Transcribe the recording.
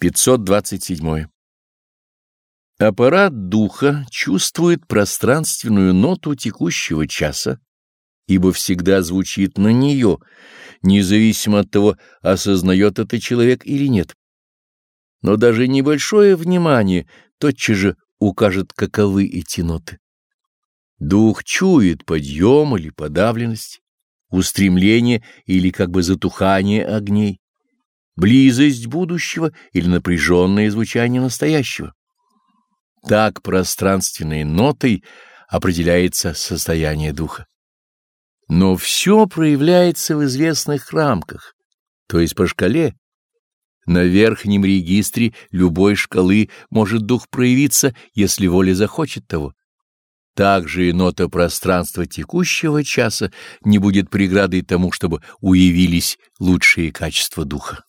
527. Аппарат духа чувствует пространственную ноту текущего часа, ибо всегда звучит на нее, независимо от того, осознает это человек или нет. Но даже небольшое внимание тотчас же укажет, каковы эти ноты. Дух чует подъем или подавленность, устремление или как бы затухание огней близость будущего или напряженное звучание настоящего. Так пространственной нотой определяется состояние духа. Но все проявляется в известных рамках, то есть по шкале. На верхнем регистре любой шкалы может дух проявиться, если воля захочет того. Также и нота пространства текущего часа не будет преградой тому, чтобы уявились лучшие качества духа.